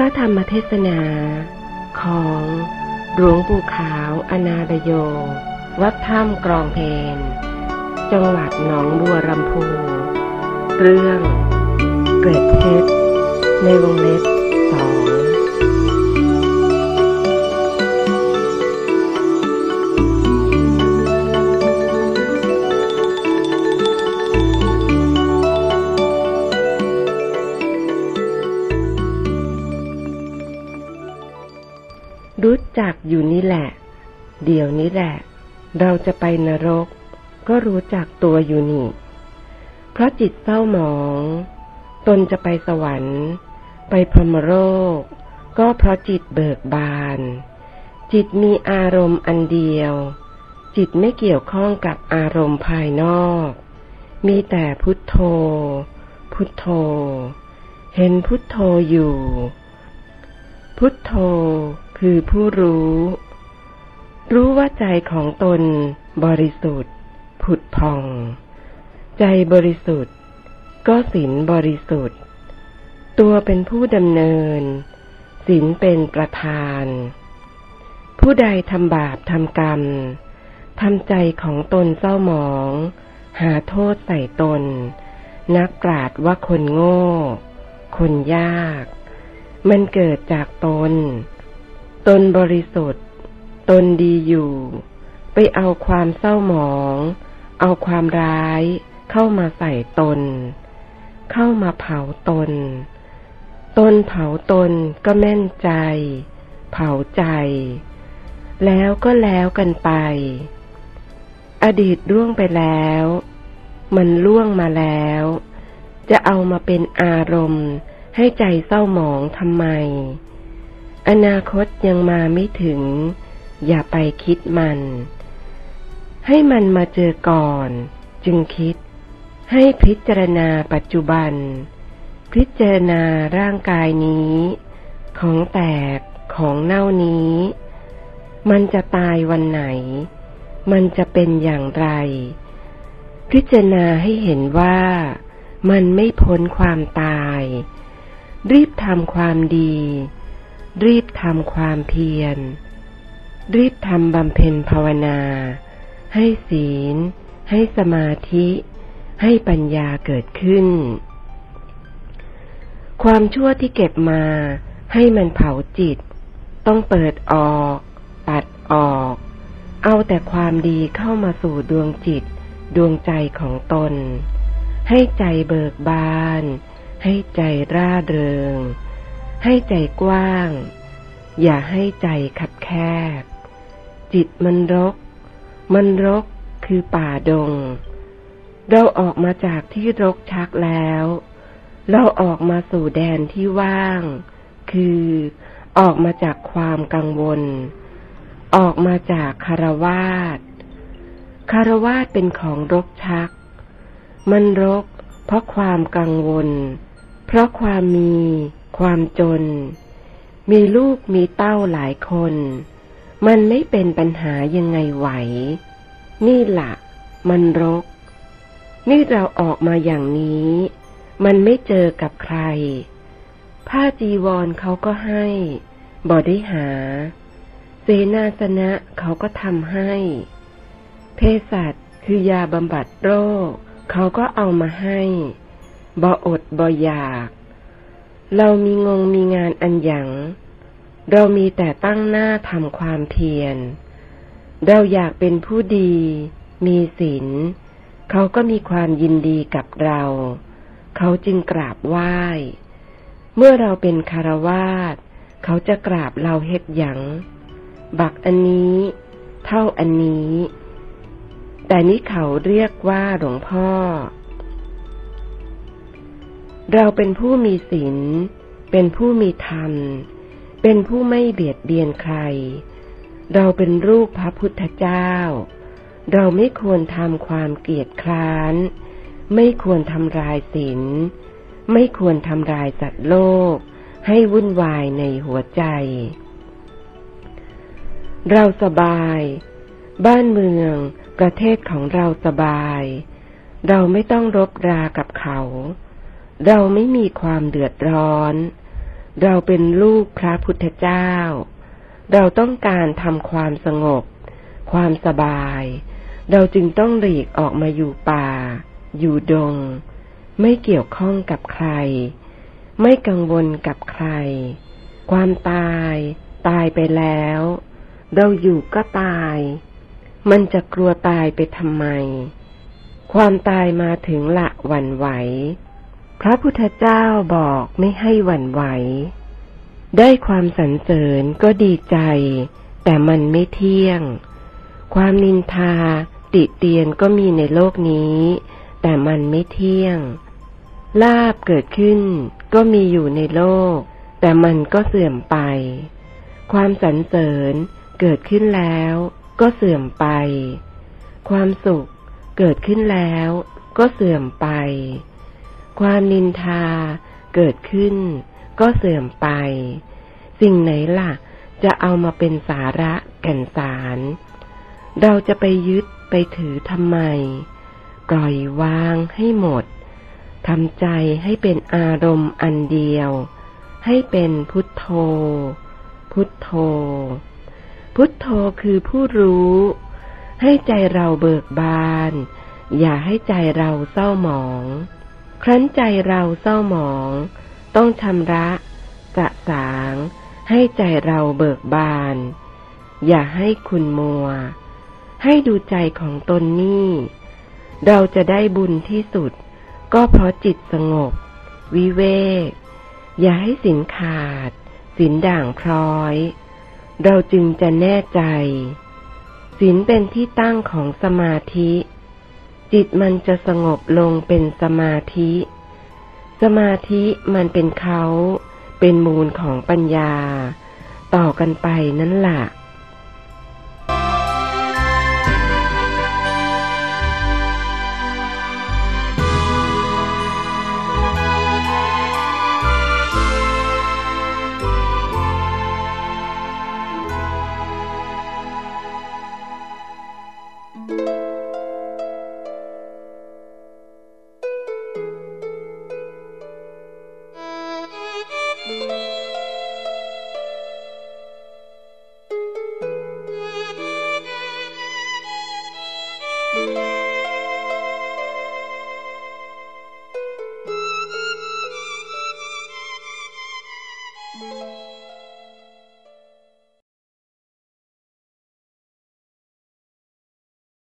ระธรรมเทศนา ของหลวงปู่ขาวอนาดโย วัดถ้ำกรองเพนจังหวัดหนองบัวลำพู เรื่อง เกร็ดเพชรในวงเล็บ จักอยู่นี่แหละ เดี๋ยวนี้แหละ เราจะไปนรก ก็รู้จักตัวอยู่นี่ เพราะจิตเศร้าหมอง ตนจะไปสวรรค์ ไปพรหมโลกก็เพราะจิตเบิกบาน จิตมีอารมณ์อันเดียว จิตไม่เกี่ยวข้องกับอารมณ์ภายนอก มีแต่พุทโธ พุทโธ เห็นพุทโธอยู่ พุทโธ คือผู้รู้ รู้ว่าใจของตนบริสุทธิ์ ผุดพอง ใจบริสุทธิ์ ก็ศีลบริสุทธิ์ ตัวเป็นผู้ดำเนินศีลเป็นประธาน ผู้ใดทำบาปทำกรรมทำใจของตนเศร้าหมอง หาโทษใส่ตน นักปราดว่าคนโง่ คนยาก มันเกิดจากตน ตนบริสุทธิ์ ตนดีอยู่ ไปเอาความเศร้าหมอง เอาความร้าย เข้ามาใส่ตน เข้ามาเผาตน ตนเผาตนก็แม่นใจ เผาใจ แล้วก็แล้วกันไป อดีตล่วงไปแล้ว มันล่วงมาแล้ว จะเอามาเป็นอารมณ์ให้ใจเศร้าหมองทำไม อนาคตยังมาไม่ถึง อย่าไปคิดมัน ให้มันมาเจอก่อน จึงคิด ให้พิจารณาปัจจุบัน พิจารณาร่างกายนี้ ของแตกของเน่านี้ มันจะตายวันไหน มันจะเป็นอย่างไร พิจารณาให้เห็นว่ามันไม่พ้นความตาย รีบทำความดี รีบทำความเพียร รีบทำบำเพ็ญภาวนา ให้ศีล ให้สมาธิ ให้ปัญญาเกิดขึ้น ความชั่วที่เก็บมาให้มันเผาจิต ต้องเปิดออก ปัดออก เอาแต่ความดีเข้ามาสู่ดวงจิต ดวงใจของตน ให้ใจเบิกบาน ให้ใจร่าเริง ให้ใจกว้าง อย่าให้ใจขับแคบ จิตมันรก มันรกคือป่าดง เราออกมาจากที่รกชักแล้ว เราออกมาสู่แดนที่ว่าง คือออกมาจากความกังวล ออกมาจากคารวาสคารวาสเป็นของรกชัก มันรกเพราะความกังวล เพราะความมี ความจน มีลูกมีเต้าหลายคน มันไม่เป็นปัญหายังไงไหว นี่ละ่ะมันรก นี่เราออกมาอย่างนี้ มันไม่เจอกับใคร ผ้าจีวรเขาก็ให้บอได้หา เสนาสนะเขาก็ทำให้ เภสัชคือยาบำบัดโรค เขาก็เอามาให้บออดบออยาก เรามีงงมีงานอันหยัง เรามีแต่ตั้งหน้าทำความเพียร เราอยากเป็นผู้ดี มีศีลเขาก็มีความยินดีกับเรา เขาจึงกราบไหว้ เมื่อเราเป็นคารวาสเขาจะกราบเราเฮ็ดหยัง บักอันนี้ เท่าอันนี้ แต่นี้เขาเรียกว่าหลวงพ่อ เราเป็นผู้มีศีล เป็นผู้มีธรรม เป็นผู้ไม่เบียดเบียนใคร เราเป็นรูปพระพุทธเจ้า เราไม่ควรทำความเกลียดคร้าน ไม่ควรทำลายศีล ไม่ควรทำลายสัตว์โลก ให้วุ่นวายในหัวใจ เราสบาย บ้านเมือง ประเทศของเราสบาย เราไม่ต้องรบรากับเขา เราไม่มีความเดือดร้อน เราเป็นลูกพระพุทธเจ้า เราต้องการทำความสงบ ความสบาย เราจึงต้องหลีกออกมาอยู่ป่า อยู่ดง ไม่เกี่ยวข้องกับใคร ไม่กังวลกับใคร ความตาย ตายไปแล้ว เราอยู่ก็ตาย มันจะกลัวตายไปทำไม ความตายมาถึงละหวั่นไหว พระพุทธเจ้าบอกไม่ให้หวั่นไหว ได้ความสรรเสริญก็ดีใจ แต่มันไม่เที่ยง ความนินทาติเตียนก็มีในโลกนี้ แต่มันไม่เที่ยง ลาบเกิดขึ้นก็มีอยู่ในโลก แต่มันก็เสื่อมไป ความสรรเสริญเกิดขึ้นแล้วก็เสื่อมไป ความสุขเกิดขึ้นแล้วก็เสื่อมไป ความนินทาเกิดขึ้น ก็เสื่อมไป สิ่งไหนล่ะ จะเอามาเป็นสาระแก่นสาร เราจะไปยึดไปถือทำไม ปล่อยวางให้หมดทำใจให้เป็นอารมณ์อันเดียว ให้เป็นพุทโธ พุทโธ พุทโธคือผู้รู้ ให้ใจเราเบิกบาน อย่าให้ใจเราเศร้าหมอง ครั้นใจเราเศร้าหมอง ต้องชำระสะสาง ให้ใจเราเบิกบาน อย่าให้คุณมัว ให้ดูใจของตนนี่ เราจะได้บุญที่สุด ก็เพราะจิตสงบ วิเวก อย่าให้สินขาด สินด่างพร้อย เราจึงจะแน่ใจ สินเป็นที่ตั้งของสมาธิ จิตมันจะสงบลงเป็นสมาธิ สมาธิมันเป็นเขา เป็นมูลของปัญญา ต่อกันไปนั่นแหละ